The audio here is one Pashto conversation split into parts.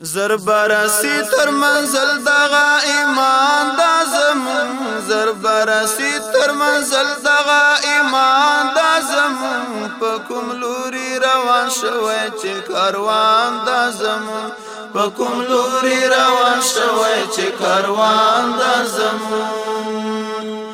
زربرسی تر منزل دغا ایمان دا زمون زربرسی تر منزل دغا ایمان دا زمون پکم لوری روان شوی چې کاروان دا زمون پکم لوری روان شوی چې کاروان دا زمون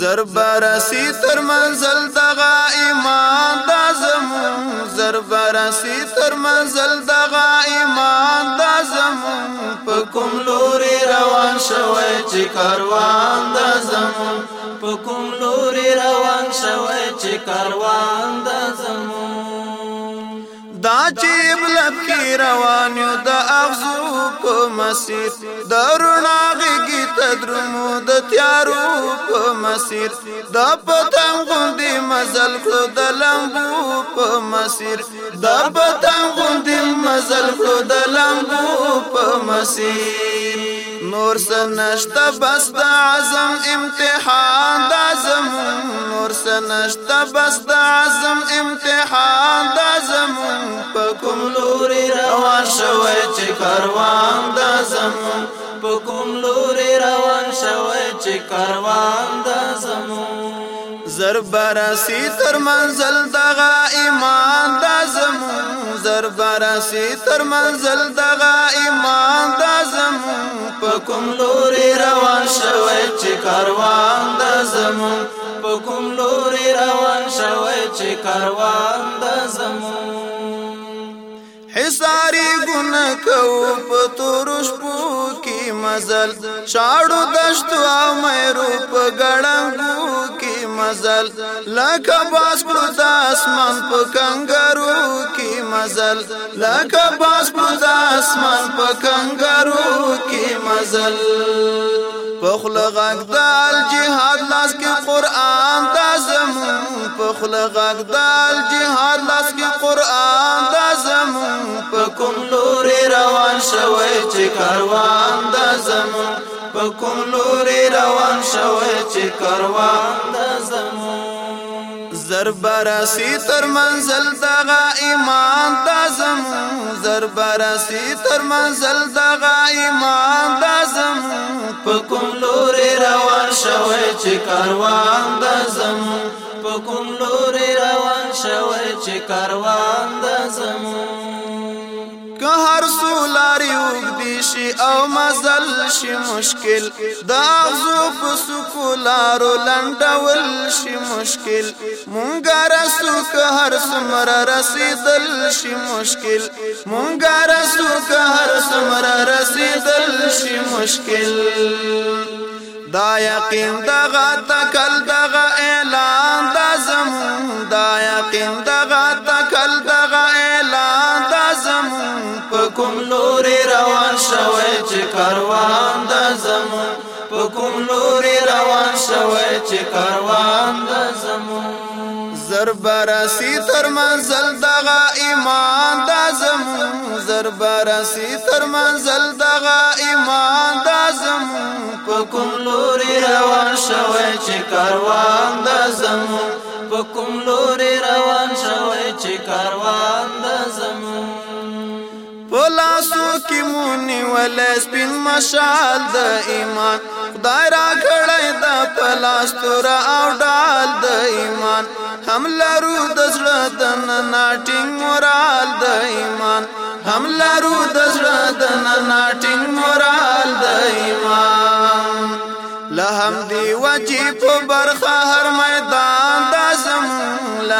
زر برسی تر منزل دغا ایمان دا زمون زر برسی تر منزل دغا ایمان دا زمون پکم لوري روان شوی چې کاروان دا زمون پکم لوري روان شوی چې کاروان دا زمون دا چې بلب کې روان یو د اغزو په مسیر درنا غږی تدرمو د تیارو مسیر د پتنګ غوندې مزل کو د لمبو په مسیر د پتنګ غوندې مزل کو د لمبو په مسیر نور سنشت بس د عزم امتحان د عزم نور سنشت بس د عزم امتحان د عزم په کوم لوري روان شوی چې کاروان د عزم په کوم لوري روان شوه چې کاروان د زمون زربراسي تر منزل دغه ایمان د زمون زربراسي تر منزل دغه ایمان د زمون په کوم لوري روان شوه چې کاروان د زمون په کوم لوري روان شوه چې کاروان د زمون ساری ګنا کو په تورش پو کی مزل شاړو دشتو مې روپ ګړنګو کی مزل لکه باس پر اسمان په کنګرو کی مزل لکه باس پر اسمان په کنګرو کی مزل پخل غږ دال جهاد لاس کې قران دا زمون پخل غږ دال جهاد لاس کې قران دا زمون کوم لوري روان شوی چې کاروان د زمون په کوم لوري روان شوی چې کاروان د زمون زربراسي تر منزل دغه ایمان د زمون زربراسي تر منزل دغه ایمان د زمون په کوم لوري روان شوی چې کاروان د زمون په کوم لوري روان شوی چې کاروان د زمون سولاری وګدي شي او مزل شي مشکل دا زو پسو کولار لنډول شي مشکل مونږه رسو که هر سمر رسیدل شي مشکل مونږه رسو که هر سمر رسیدل شي مشکل دا یقین دغه تکل دغه اعلان دا زمون دا یقین دغه کوم لوري روان شوی چې کاروان د زمون په کوم لوري روان شوی چې کاروان د زمون زربرسي تر منزل دغه ایمان د زمون زربرسي تر منزل دغه ایمان د زمون په کوم لوري روان شوی چې کاروان د زمون په کوم لوري روان شوی چې کاروان کې مونې ولې سپین مشال د ایمان خدای را کړی د پلاستور او ډال د ایمان هم لرو د زړه د ناټینګ مورال د ایمان هم لرو د زړه د ناټینګ مورال د ایمان لهم دی وجه په برخه هر میدان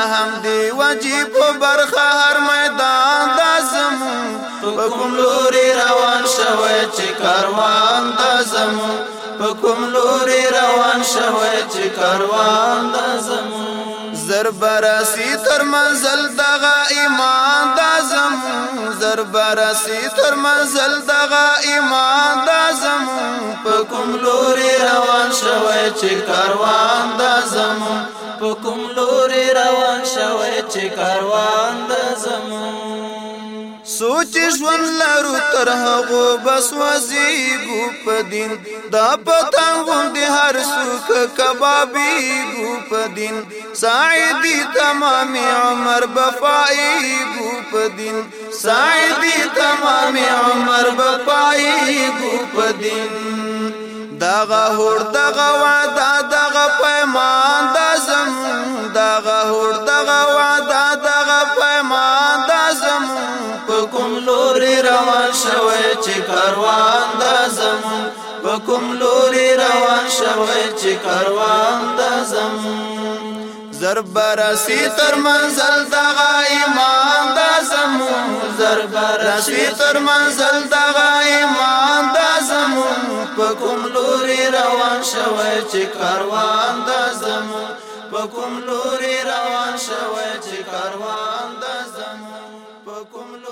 هم دی واجب برخه هر میدان د زمون په کوم لوري روان شوی چې کاروان د زمون په کوم لوري روان شوی چې کاروان د زمون زر براسی تر منزل دغه ایمان د زمون زر براسی تر منزل دغه ایمان د زمون په کوم لوري روان شوی چې کاروان د زمون په کوم لوري روان چې کاروان د زمون سوچ ژوند لرو تر هغه بس وزيګو په دین دا پتا غوند هر سوک کبابي ګو په دین سعیدی تمام عمر بفائی ګوپ دین سعیدی تمام عمر بفائی ګوپ دین دغه هور دغه وعده دغه پیمان د زم دغه هور دغه وعده روان شوی چې کاروان د زمون په کوم لوري روان شوی چې کاروان د زمون زربرسي تر منزل دغه ایمان د زمون زربرسي تر منزل دغه ایمان د زمون په کوم لوري روان شوی چې کاروان د زمون په کوم لوري روان شوی چې کاروان د زمون په کوم